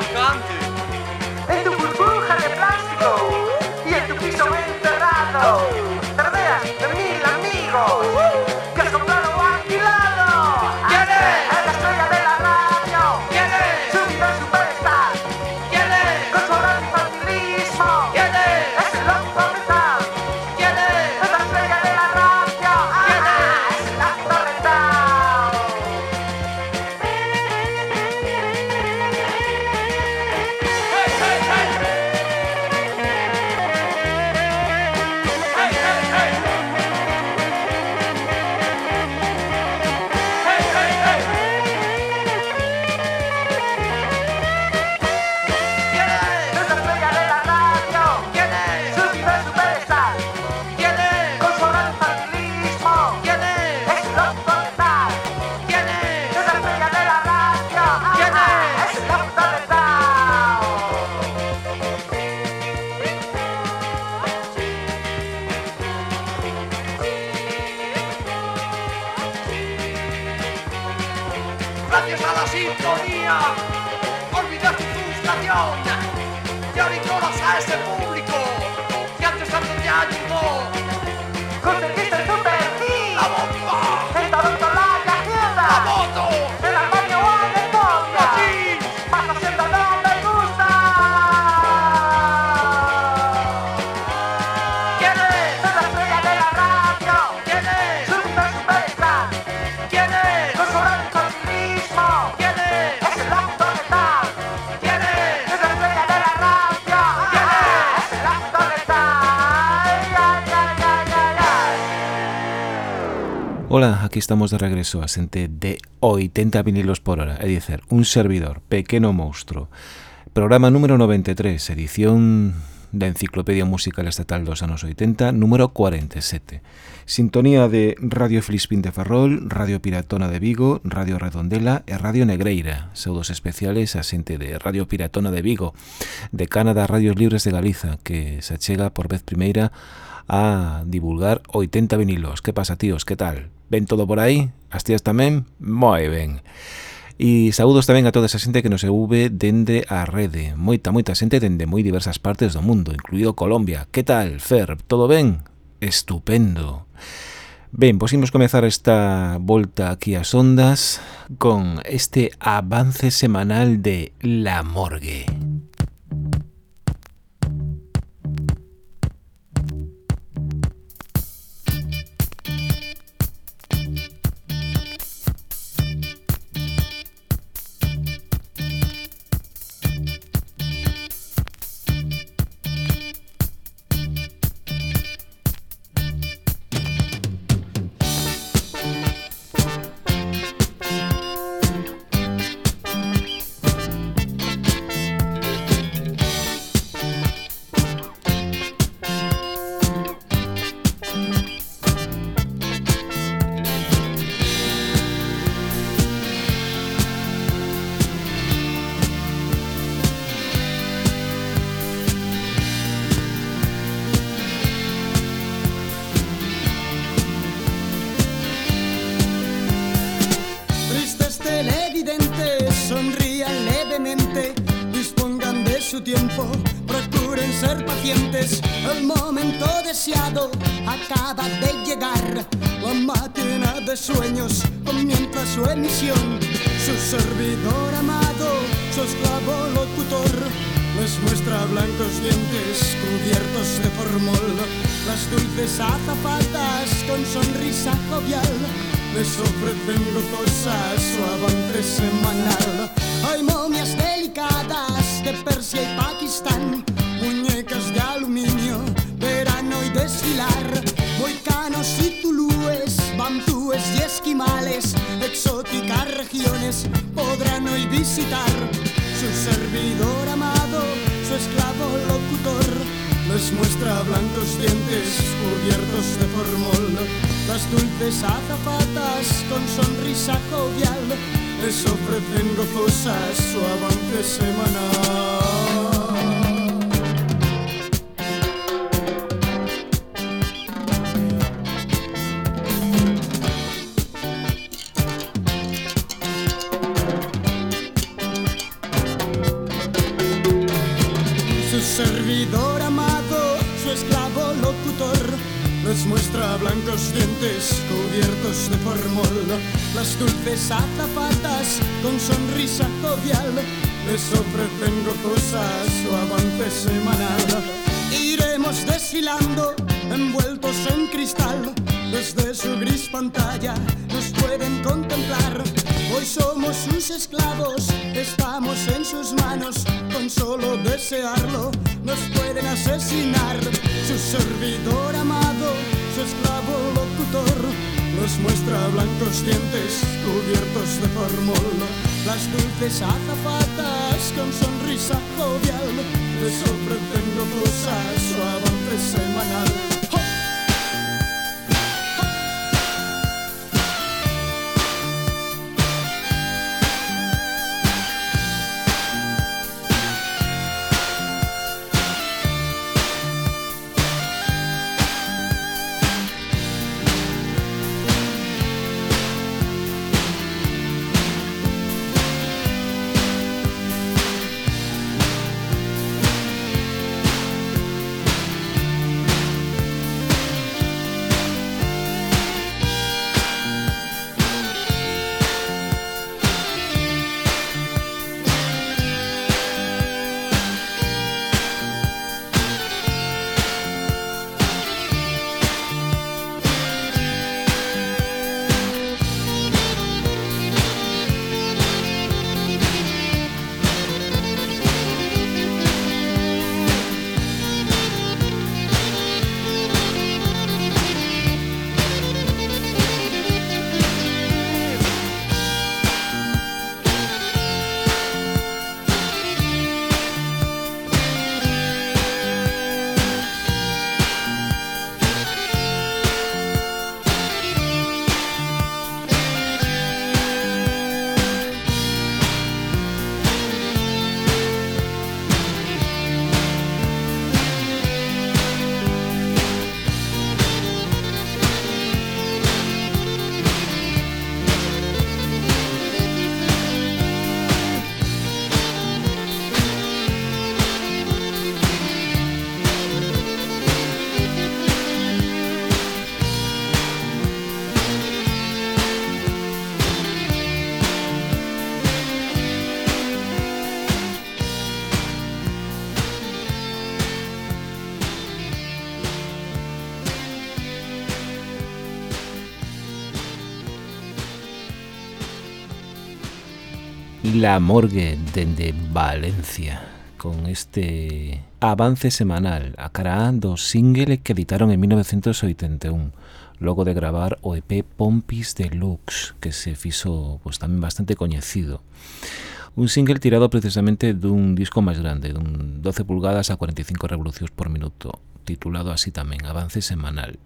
marcante. aquí estamos de regreso a xente de 80 vinilos por hora, é dicer, un servidor, pequeno monstruo. Programa número 93, edición da Enciclopedia Musical Estatal dos anos 80, número 47. Sintonía de Radio Filispín de Ferrol, Radio Piratona de Vigo, Radio Redondela e Radio Negreira. Saudos especiales a xente de Radio Piratona de Vigo, de Canadá Radios Libres de Galiza, que se achega por vez primeira a divulgar 80 vinilos. Que pasa, tíos? Que tal? Ven todo por aí, as tías tamén, moi ben. E saúdos tamén a toda esa xente que nos segue dende a rede. Moita, moita xente dende moi diversas partes do mundo, incluído Colombia. Que tal, Fer? Todo ben? Estupendo. Ben, pois imos comezar esta volta aquí ás ondas con este avance semanal de La Morgue. Podrán hoy visitar. Su servidor amado, su esclavo locutor, les muestra blancos dientes cubiertos de formol. Las dulces azafatas con sonrisa jovial les ofrecen gozosas su avance semanal. Las dulces azafatas con sonrisa jovial les ofrecen gozosas su avance semanal. Iremos desfilando envueltos en cristal, desde su gris pantalla somos sus esclavos, estamos en sus manos, con solo desearlo nos pueden asesinar. Su servidor amado, su esclavo locutor, nos muestra blancos dientes cubiertos de formol. Las dulces azafatas con sonrisa jovial les ofrecen gozosas su avance semanal. La Morgue dende Valencia con este avance semanal. A cara dos singles que editaron en 1981 logo de gravar o EP Pompis Deluxe que se fixo pues, bastante coñecido. Un single tirado precisamente dun disco máis grande dun 12 pulgadas a 45 revolucións por minuto titulado así tamén Avance Semanal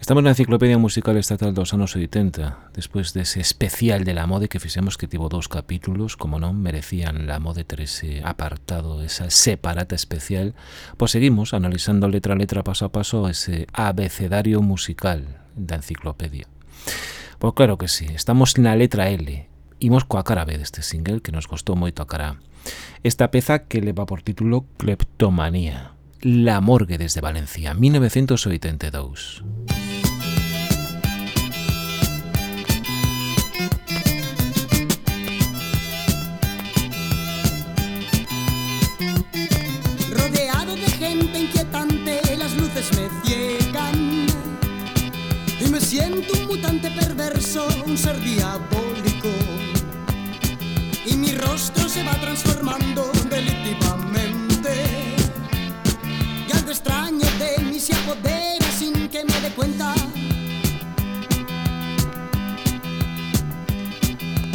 Estamos na enciclopedia musical estatal dos anos 80 Despois dese especial de la mode que fixemos que tivo dous capítulos Como non merecían la mode ter ese apartado, esa separata especial. Pois seguimos analizando letra a letra, paso a paso Ese abecedario musical da enciclopedia. Pois claro que sí, estamos na letra L Imos coa cara B deste single que nos costou moito a cara Esta peza que leva por título Kleptomanía La Morgue desde Valencia, 1982. Ser diabólico. Y mi rostro se va transformando delictivamente. Y algo extraño de mí se apodera sin que me dé cuenta.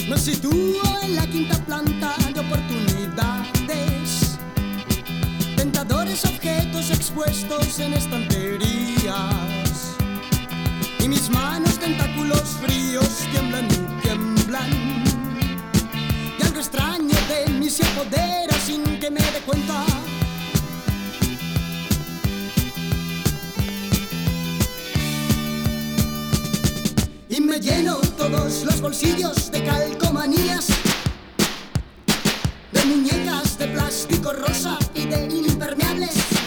Me sitúo en la quinta planta de oportunidades. Tentadores objetos expuestos en estanterías. Y mis manos tentáculos fríos tiemblan y tiemblan. Y algo extraño de mí se apodera sin que me dé cuenta. Y me lleno todos los bolsillos de calcomanías, de muñecas de plástico rosa y de impermeables,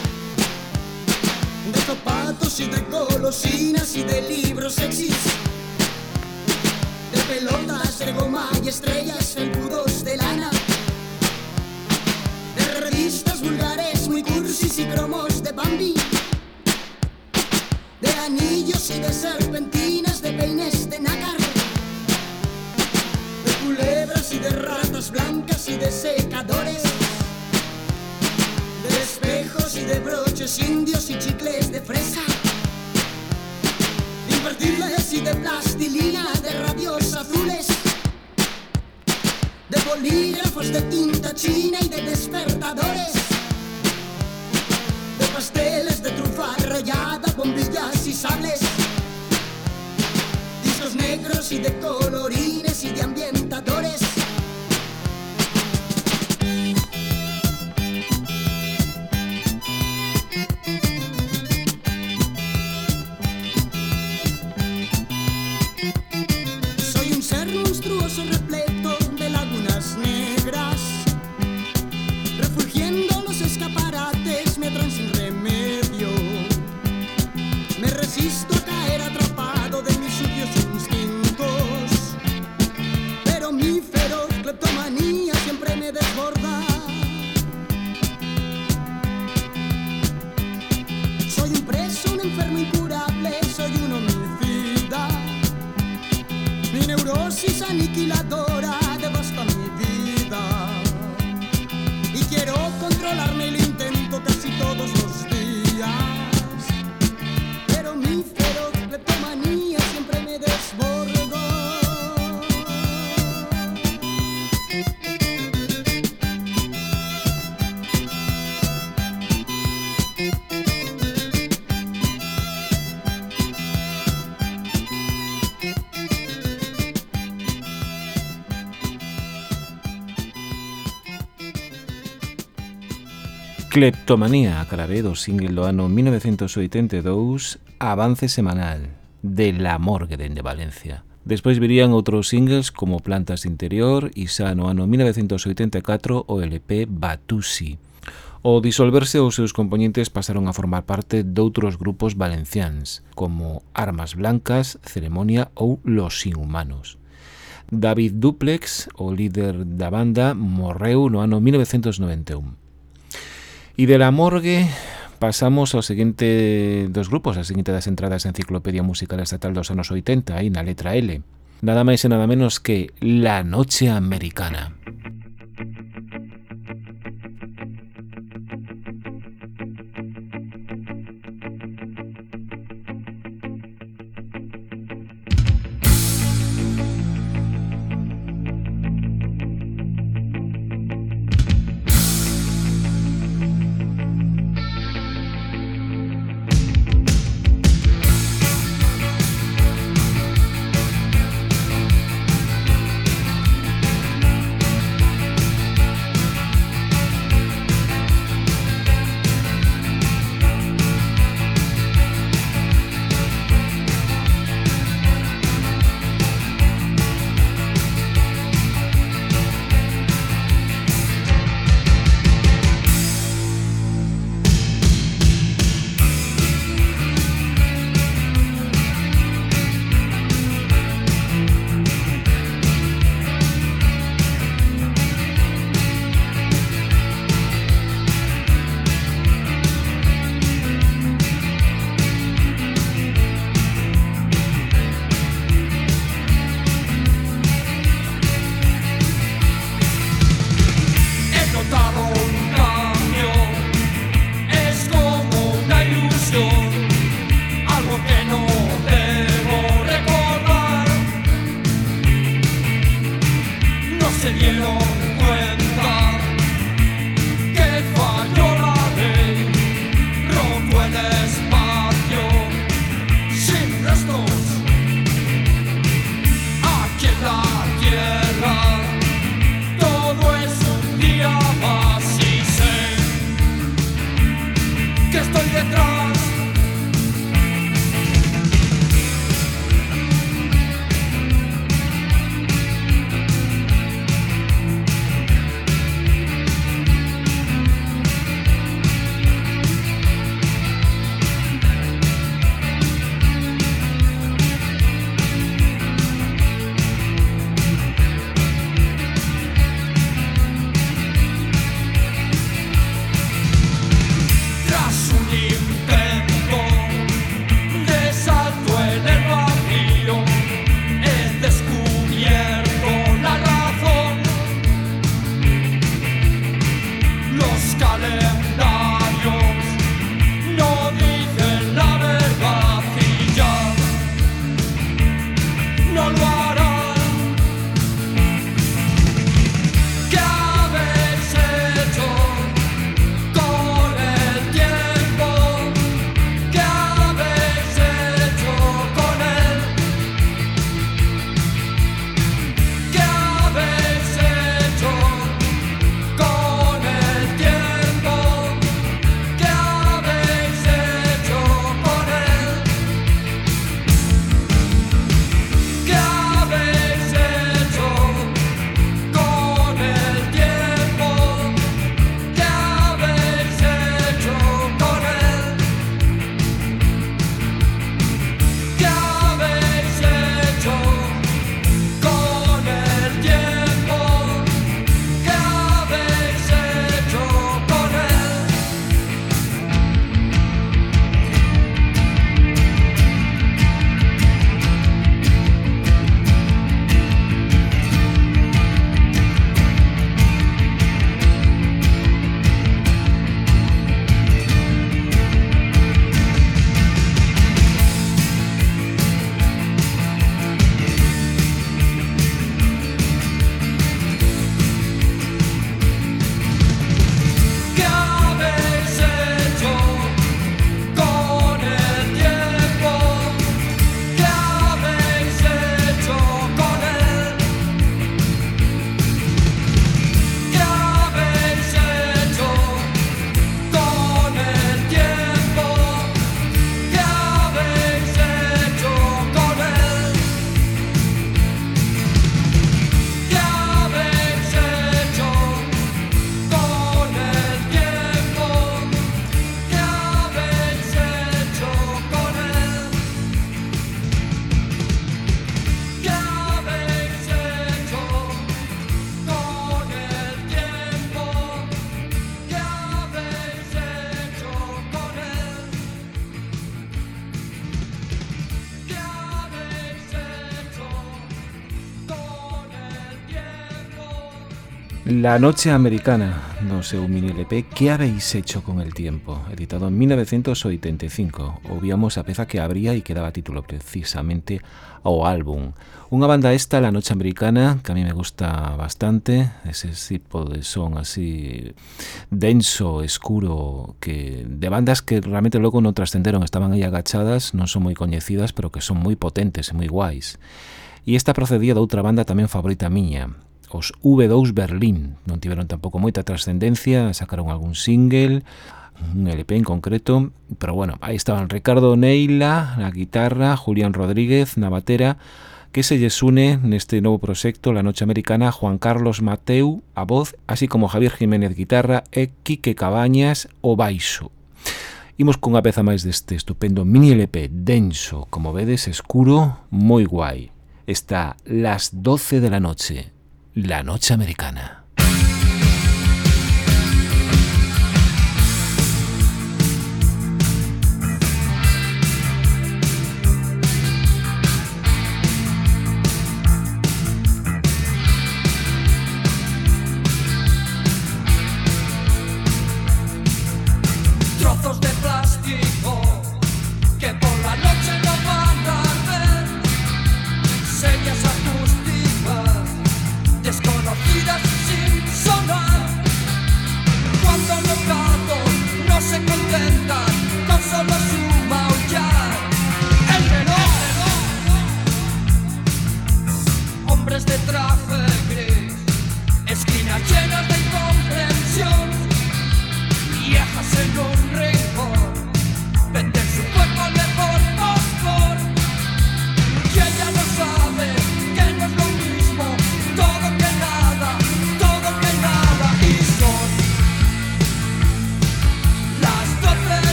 y de golosinas y de libros sexys. De pelotas de goma y estrellas felpudos de lana. De revistas vulgares muy cursis y cromos de Bambi. De anillos y de serpentinas, de peines de nácar. De culebras y de ratas blancas y de secadores de espejos y de broches indios y chicles de fresa, de plastilina, de radios azules, de bolígrafos de tinta china y de despertadores, de pasteles de trufa rayada, bombillas y sables, discos negros y de colorines y de ambientadores. saniki Cleptomanía, acalaré do single do ano 1982 Avance semanal de La Morgue dende Valencia. Despois virían outros singles como Plantas Interior e xa no ano 1984 o LP Batusi. Ao disolverse, os seus componentes pasaron a formar parte doutros grupos valencians, como Armas Blancas, Ceremonia ou Los Inhumanos. David Duplex, o líder da banda, morreu no ano 1991. Y de la morgue pasamos ao seguinte dos grupos, a seguinte das entradas en Enciclopedia Musical Estatal dos anos 80, aí na letra L. Nada máis e nada menos que La Noche Americana. La noche americana do seu mini LP Que habéis hecho con el tiempo? Editado en 1985 Obviamos a peza que abría e que daba título precisamente ao álbum. Unha banda esta, La noche americana Que a mí me gusta bastante. Ese tipo de son así denso, escuro que De bandas que realmente logo non trascenderon Estaban aí agachadas, non son moi coñecidas Pero que son moi potentes e moi guais. E esta procedía de outra banda tamén favorita miña os V2 Berlín. Non tiveron tampouco moita trascendencia, sacaron algún single, un LP en concreto, pero bueno, aí estaban Ricardo Neila na guitarra, Julián Rodríguez na batera, que se lles une neste novo proxecto La Noche Americana Juan Carlos Mateu a voz, así como Javier Jiménez guitarra e Quique Cabañas o baixo. Imos cunha peza máis deste estupendo mini LP denso, como vedes, escuro, moi guai. Está Las 12 de la noche. La Noche Americana.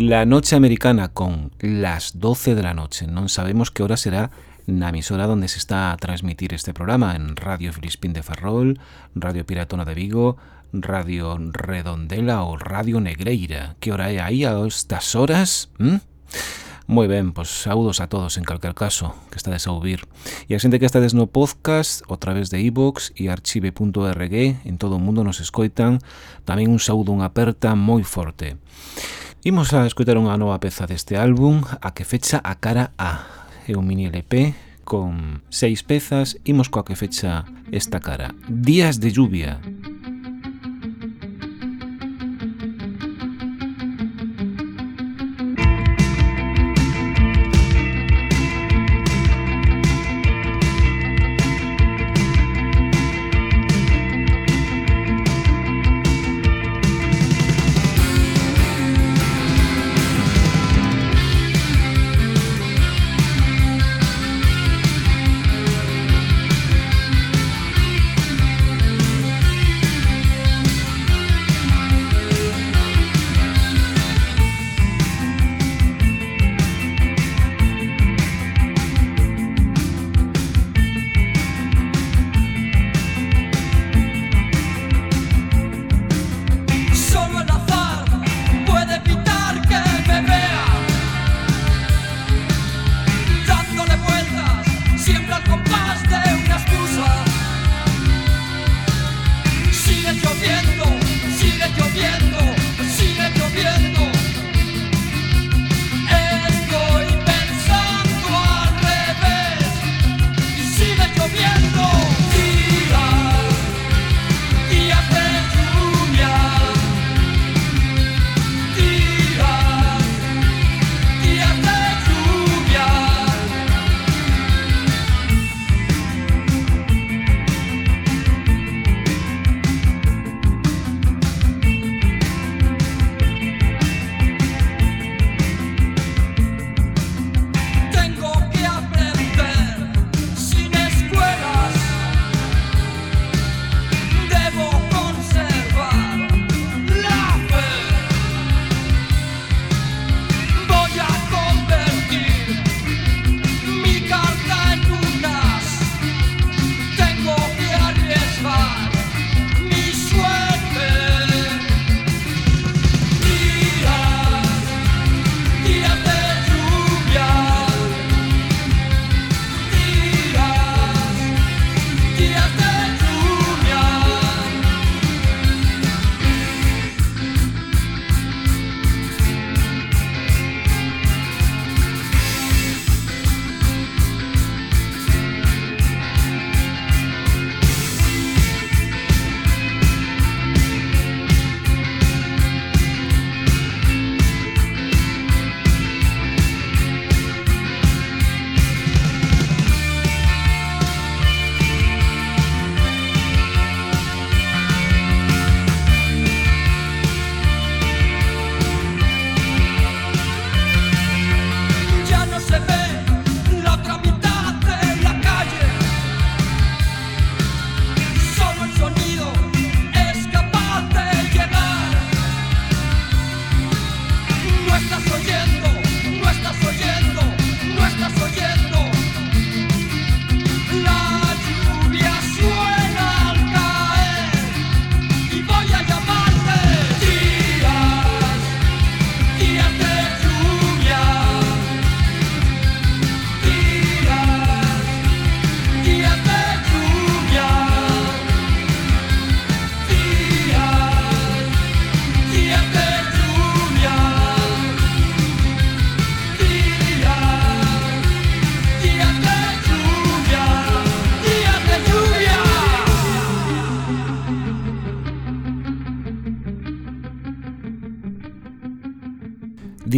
La noche americana con las 12 de la noche. Non sabemos que hora será na emisora onde se está a transmitir este programa en Radio Filispín de Ferrol, Radio Piratona de Vigo, Radio Redondela ou Radio Negreira. Que hora é aí a estas horas? ¿Mm? Moi ben, pois saudos a todos en calquer caso que estades a ouvir. E a xente que estades no podcast o través de iVoox e archive.org en todo o mundo nos escoitan. Tamén un saúdo, unha aperta moi forte. Imos a escutar unha nova peza deste álbum a que fecha a cara A. É un mini LP con seis pezas, imos coa que fecha esta cara. Días de lluvia. Días de lluvia.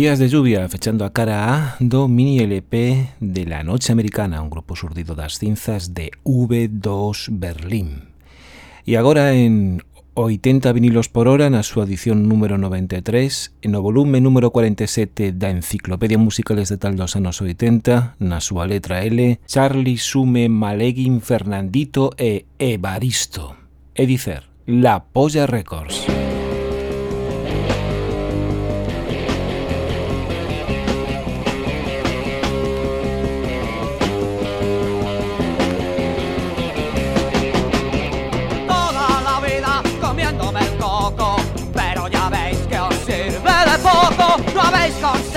Días de lluvia, fechando a cara A do mini LP de La Noche Americana, un grupo surdido das cinzas de V2 Berlín. E agora en 80 vinilos por hora na súa edición número 93 e no volume número 47 da Enciclopedia Musicales de Tal dos anos 80, na súa letra L, Charlie Sume Maleguin Fernandito e Evaristo. Edicer, dicer, La Polla Records.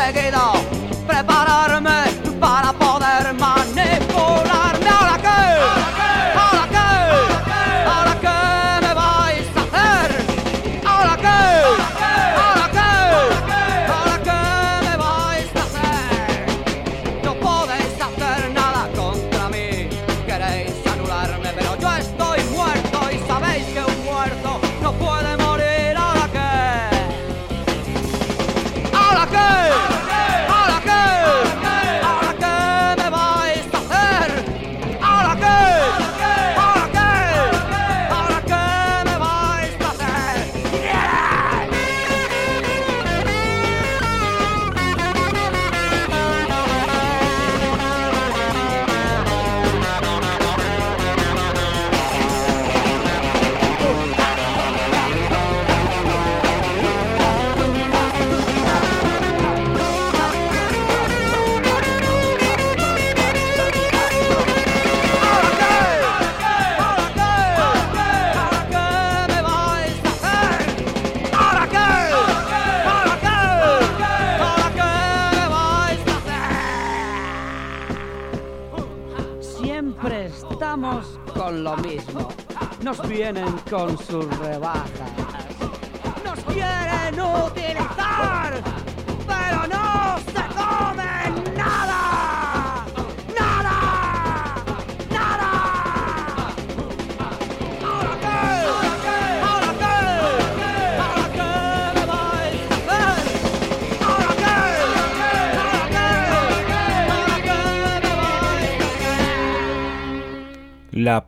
renegade all. só no seu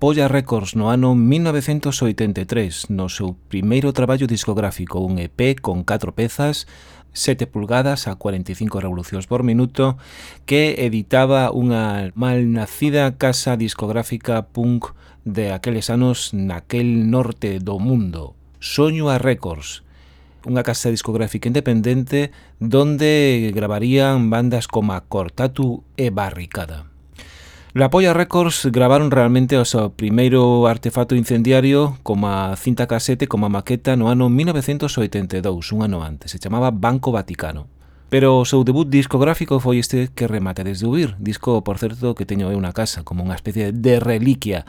Ampolla Records no ano 1983 no seu primeiro traballo discográfico, un EP con 4 pezas 7 pulgadas a 45 revolucións por minuto que editaba unha malnacida casa discográfica punk de aqueles anos naquel norte do mundo, Soño a Records, unha casa discográfica independente donde gravarían bandas como Cortatu e Barricada. Lapolla Records gravaron realmente o seu primeiro artefacto incendiario como a cinta casete como a maqueta no ano 1982, un ano antes, se chamaba Banco Vaticano. Pero o seu debut discográfico foi este que remate desde ouvir, disco, por certo, que teño eu na casa, como unha especie de reliquia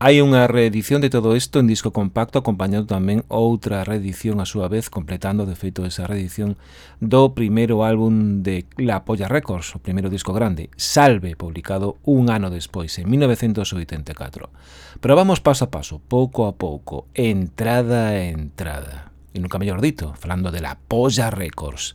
Hai unha reedición de todo isto en disco compacto acompañado tamén outra reedición a súa vez completando de feito esa reedición do primeiro álbum de La Polla Records, o primeiro disco grande, Salve, publicado un ano despois, en 1984. Pero vamos paso a paso, pouco a pouco, entrada a entrada. E nunca mellor dito, falando de La Polla Records.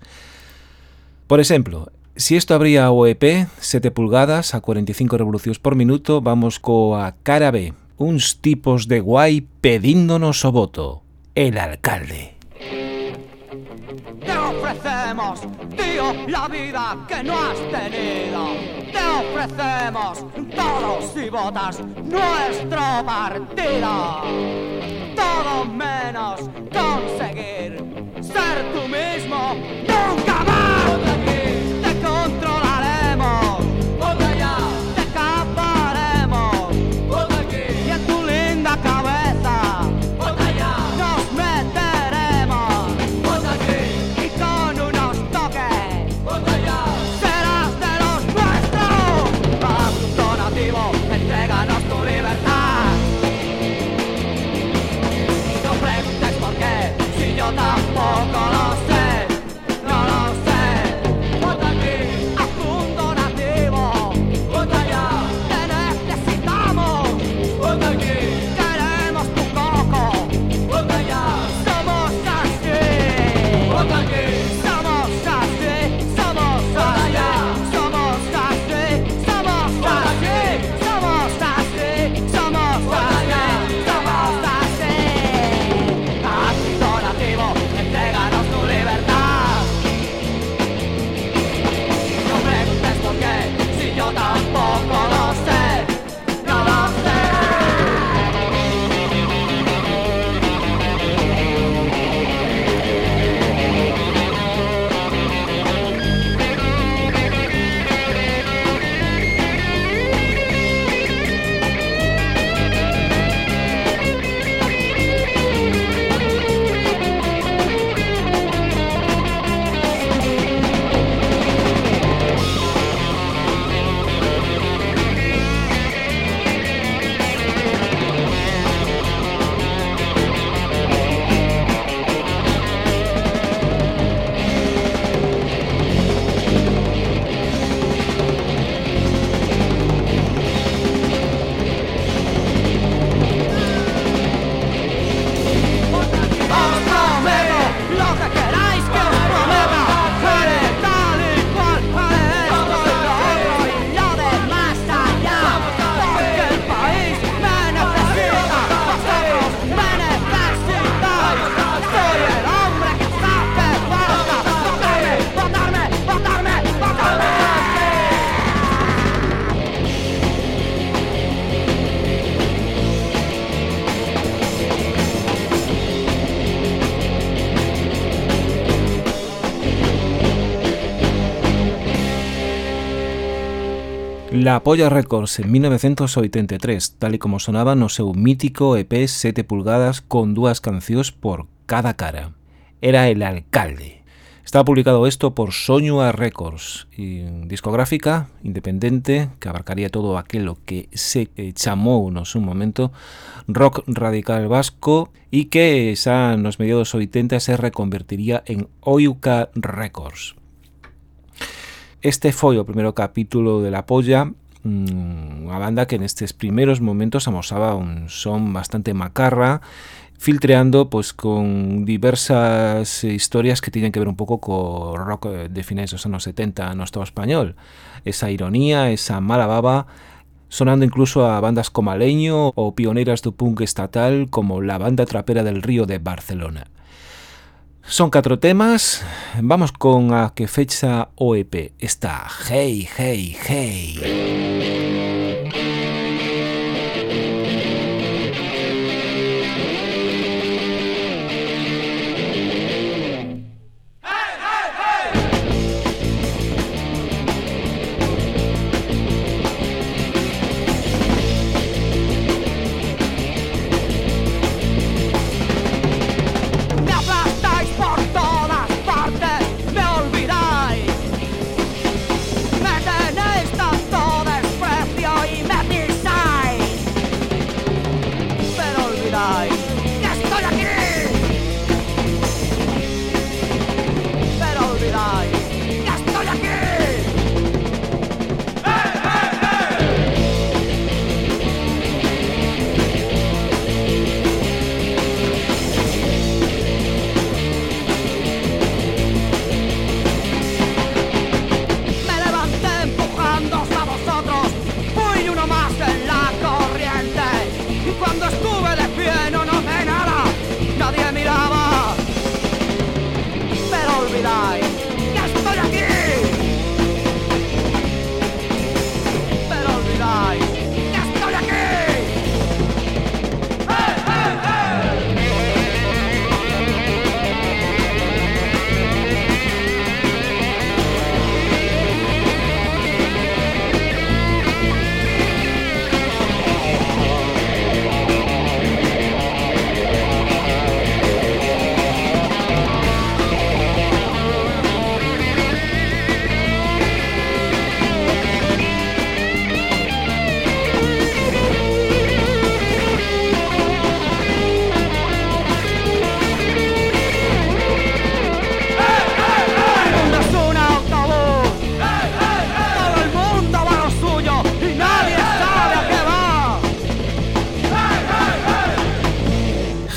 Por exemplo, Si isto abría o EP, 7 pulgadas a 45 revolucións por minuto, vamos coa cara B, uns tipos de guai pedíndonos o voto. El alcalde. Te ofrecemos, tío, la vida que no has tenido. Te ofrecemos todos si votas nuestro partido. Todo menos conseguir ser tú mismo. Nunca más. Apoya Records en 1983, tal e como sonaba no seu mítico EP 7 pulgadas con dúas cancións por cada cara. Era El Alcalde. Está publicado esto por Soñua Records, discográfica independente que abarcaría todo aquilo que se chamou no seu momento rock radical vasco e que xa nos mediados 80 se reconvertiría en Oyuka Records. Este foi o primeiro capítulo de La Polla, unha banda que nestes primeiros momentos amosaba un son bastante macarra, filtreando pois con diversas historias que tiñen que ver un pouco co rock de finais dos anos 70 no Estado español. Esa ironía, esa mala baba, sonando incluso a bandas como Aleño ou pioneiras do punk estatal como la banda trapera del Río de Barcelona. Son catro temas, vamos con a que fecha o EP, está Hey, Hey, Hey.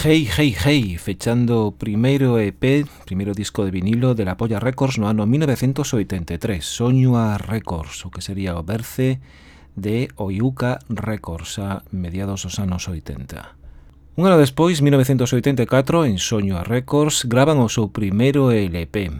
Hey Hey Hey, fechando o primeiro EP, primeiro disco de vinilo de la Polla Records no ano 1983, Soñua Records, o que sería o berce de Oyuka Records a mediados dos anos 80. Un ano despois, 1984, en Soñua Records, graban o seu primeiro LP.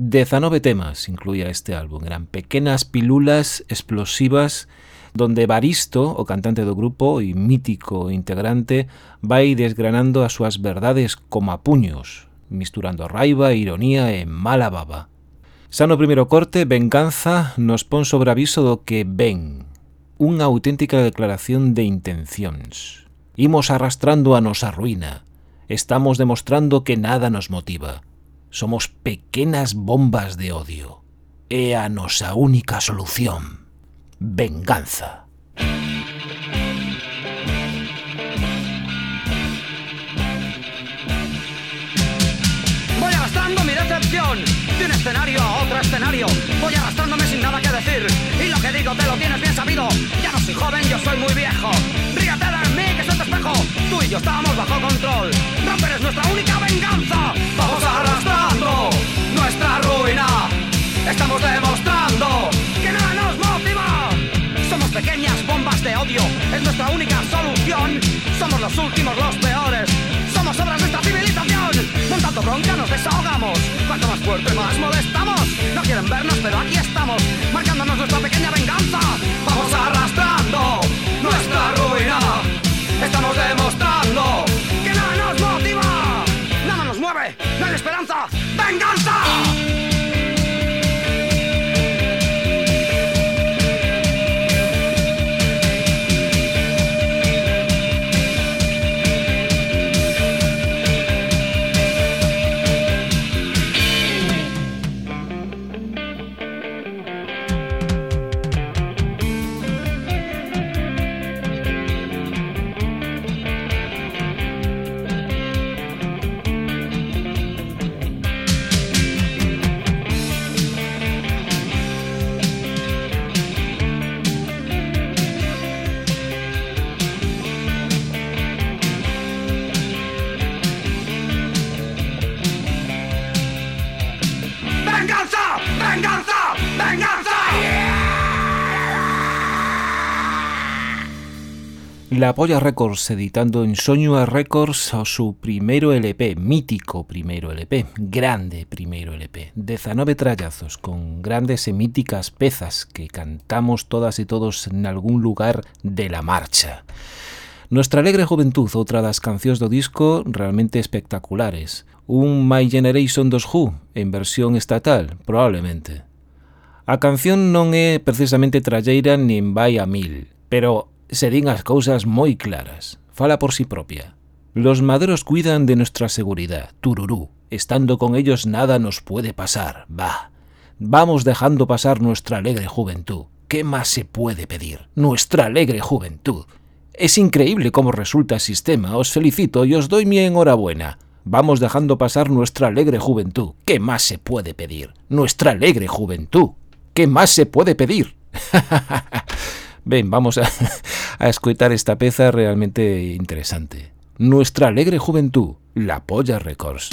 19 temas incluía este álbum, eran pequenas pilulas explosivas que donde Baristo, o cantante do grupo e mítico integrante, vai desgranando as súas verdades como a puños, misturando raiva, ironía e mala baba. Xa no primeiro corte, Venganza nos pon sobre aviso do que ven, unha auténtica declaración de intencións. Imos arrastrando a nosa ruína. Estamos demostrando que nada nos motiva. Somos pequenas bombas de odio. É a nosa única solución. Venganza. Voy arrastrando mi decepción de un escenario a otro escenario. Voy arrastrándome sin nada que decir. Y lo que digo te lo tienes bien sabido. Ya no soy joven, yo soy muy viejo. Rígate de mí, que soy tu espejo. Tú y yo estamos bajo control. Romper es nuestra única venganza. Vamos arrastrando nuestra ruina. Estamos demostrando pequeñas bombas de odio es nuestra única solución. Somos los últimos, los peores. Somos obras de esta civilización. Montando bronca nos desahogamos. Cuanto más fuerte, más molestamos. No quieren vernos, pero aquí estamos. Marcándonos nuestra pequeña venganza. Vamos arrastrando nuestra ruina. Estamos demostrando que nada nos motiva. Nada nos mueve. No hay esperanza. ¡Venganza! La Polla Records editando en Soñua Records o su primeiro LP, mítico primeiro LP, grande primeiro LP, 19 trallazos con grandes e míticas pezas que cantamos todas e todos en algún lugar de la marcha. Nuestra alegre juventud, outra das cancións do disco realmente espectaculares. Un My Generation dos Who, en versión estatal, probablemente. A canción non é precisamente tralleira nin vai a mil, pero se din as cousas moi claras. Fala por sí propia. Los maderos cuidan de nuestra seguridad. Tururú. Estando con ellos nada nos puede pasar. Va. Vamos dejando pasar nuestra alegre juventud. ¿Qué más se puede pedir? Nuestra alegre juventud. Es increíble cómo resulta el sistema. Os felicito y os doy mi enhorabuena. Vamos dejando pasar nuestra alegre juventud. ¿Qué más se puede pedir? Nuestra alegre juventud. ¿Qué más se puede pedir? Ben, vamos a, a escoitar esta peza realmente interesante. Nuestra alegre juventud, La Polla Records.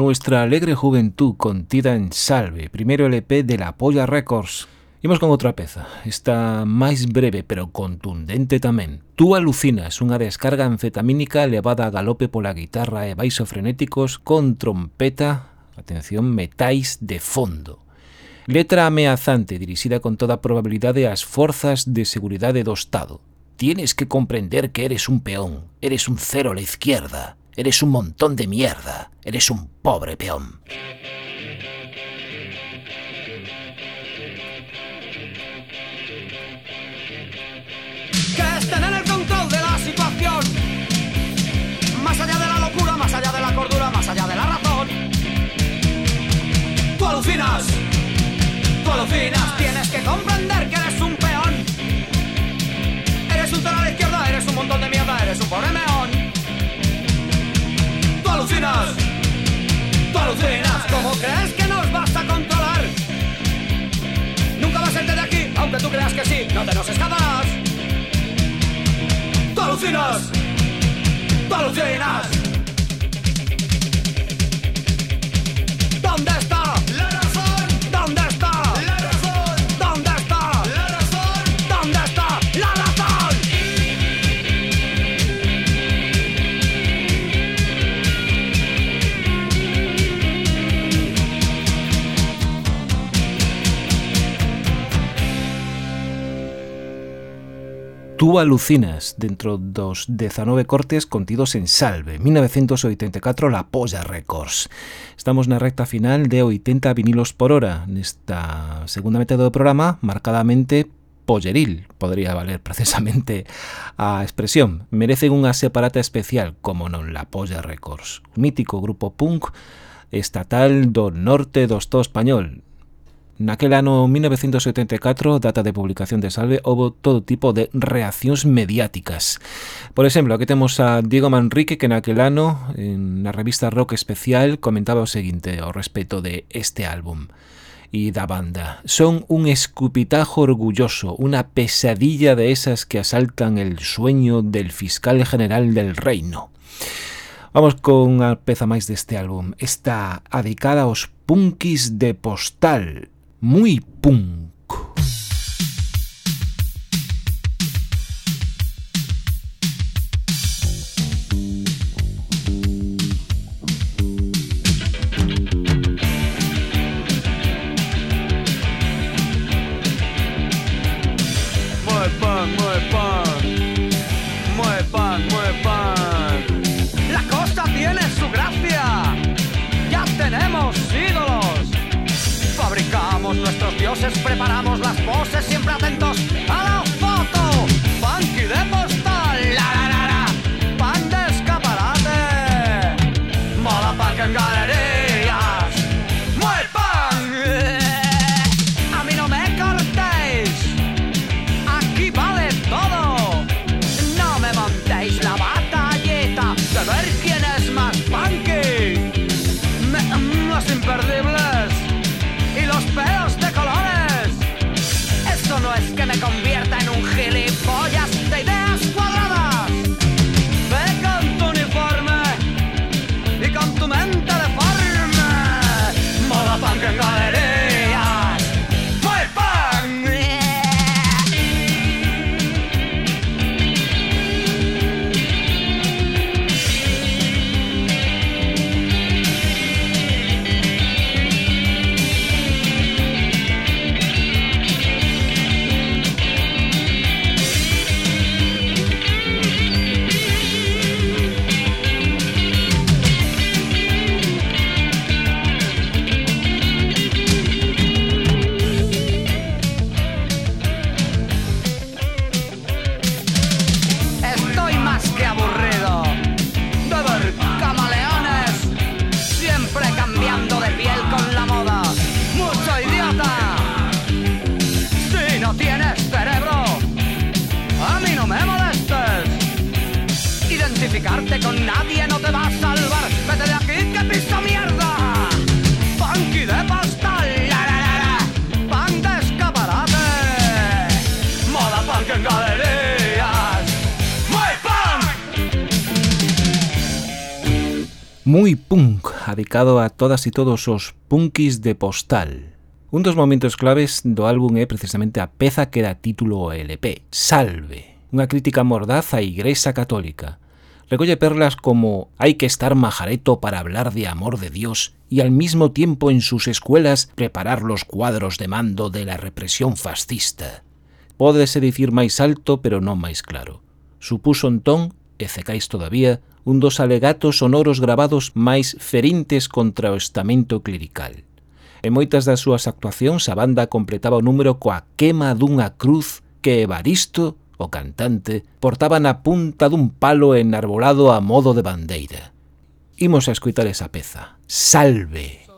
nuestra alegre juventud contida en Salve, primero LP de la Polla Records. Imos con outra peza, está máis breve pero contundente tamén. Tú alucinas unha descarga anfetamínica levada a galope pola guitarra e baixo frenéticos con trompeta, atención, metais de fondo. Letra ameazante dirixida con toda probabilidade ás forzas de seguridade do Estado. Tienes que comprender que eres un peón, eres un cero a la izquierda, eres un montón de mierda. Eres un pobre peón. que estén en el control de la situación. Más allá de la locura, más allá de la cordura, más allá de la razón. Tú alucinas, tú alucinas, tienes que comprender que eres un peón. Eres un cero a la izquierda, eres un montón de mierda, eres un pobre meón. Tú alucinas, alucinas, ¿cómo crees que nos vas a controlar? Nunca vas a irte de aquí, aunque tú creas que sí, no te nos escaparás. ¡Tú alucinas! ¡Tú alucinas! ¿Dónde está? tú alucinas dentro dos 19 cortes contidos en Salve, 1984 La Polla Records. Estamos na recta final de 80 vinilos por hora nesta segunda metade do programa, marcadamente polleril, podría valer precisamente a expresión. Merecen unha separata especial, como non La Polla Records, un mítico grupo punk estatal do norte do Estado español, Naquel ano 1974, data de publicación de Salve, houve todo tipo de reaccións mediáticas. Por exemplo, aquí temos a Diego Manrique que naquel ano, na revista Rock Especial, comentaba o seguinte ao respecto de este álbum e da banda. Son un escupitajo orgulloso, una pesadilla de esas que asaltan el sueño del fiscal general del reino. Vamos con a peza máis deste álbum, está adicada aos punkis de postal, muy punk. Preparamos las poses, siempre atentos es que me convierta en un gilipollas dedicado a todas e todos os punkis de postal. Un dos momentos claves do álbum é precisamente a peza que dá título ao LP, Salve, unha crítica mordaz á Igrexa Católica. Recolle perlas como Hay que estar majareto para hablar de amor de Dios y al mismo tiempo en sus escuelas preparar los cuadros de mando de la represión fascista. Pódese dicir máis alto, pero non máis claro. Supuso entón e cecais todavía, un dos alegatos sonoros grabados máis ferintes contra o estamento clerical. En moitas das súas actuacións a banda completaba o número coa quema dunha cruz que Evaristo, o cantante, portaba na punta dun palo enarbolado a modo de bandeira. Imos a escutar esa peza. Salve!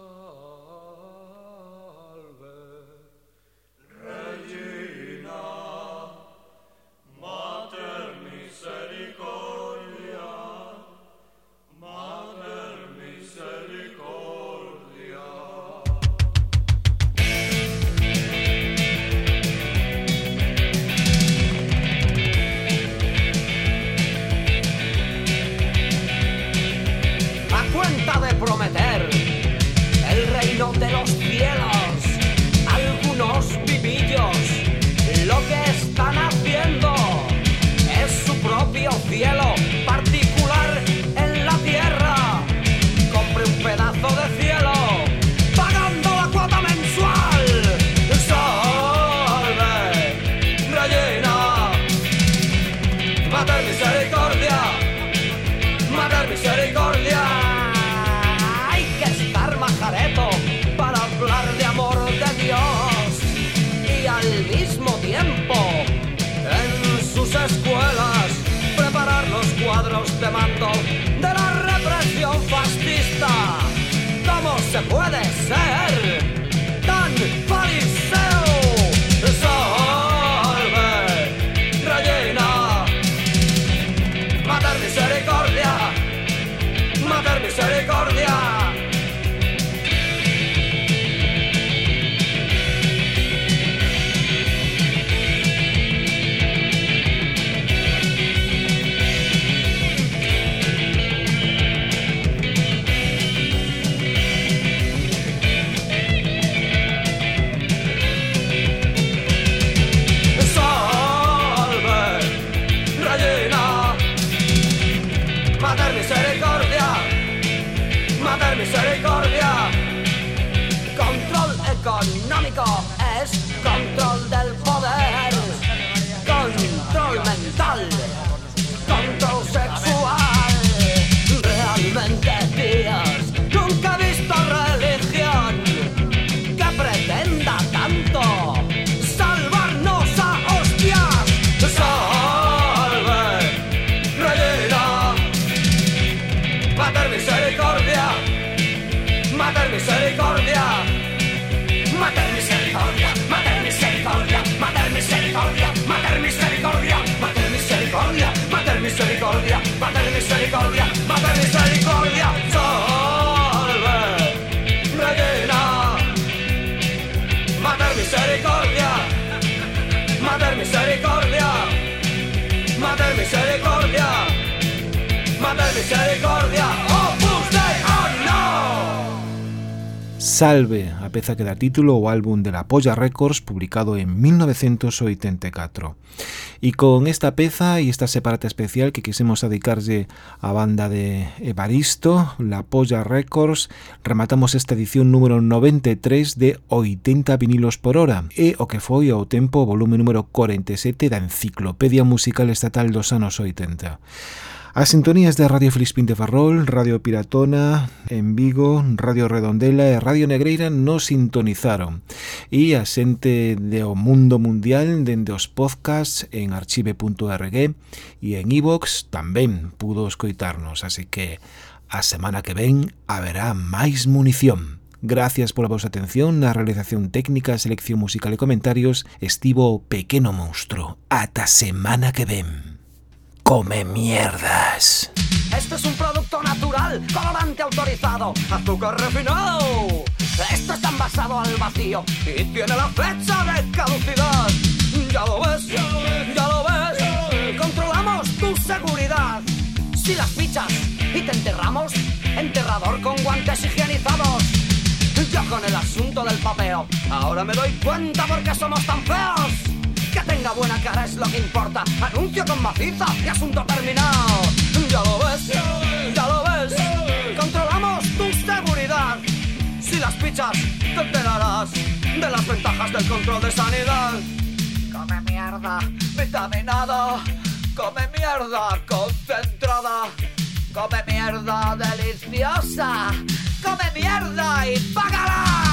Salve, a peza que dá título ao álbum de la Polla Records publicado en 1984. E con esta peza e esta separata especial que quisemos dedicarlle á banda de Evaristo, la Polla Records, rematamos esta edición número 93 de 80 vinilos por hora e o que foi ao tempo volume número 47 da Enciclopedia Musical Estatal dos anos 80. As sintonías de Radio Filispín de Ferrol, Radio Piratona en Vigo, Radio Redondela e Radio Negreira nos sintonizaron. E a xente do mundo mundial dende os podcasts en archive.org e en iVox e tamén pudo escoitarnos, así que a semana que ven haberá máis munición. Gracias pola vosa atención na realización técnica, selección musical e comentarios. Estivo Pequeno Monstro. Ata semana que ven. Come mierdas. Esto es un producto natural, colorante autorizado, azúcar refinado. Esto está envasado al vacío y tiene la fecha de caducidad. Ya lo ves, ya lo ves. Controlamos tu seguridad. Si las fichas y te enterramos, enterrador con guantes higienizados. Yo con el asunto del papeo, ahora me doy cuenta por qué somos tan feos. Que tenga buena cara es lo que importa. Anuncio con maciza y asunto terminado. Ya lo ves, ya lo ves. Controlamos tu seguridad. Si las pichas, te enterarás de las ventajas del control de sanidad. Come mierda, vitaminado. Come mierda, concentrada. Come mierda, deliciosa. Come mierda y págala.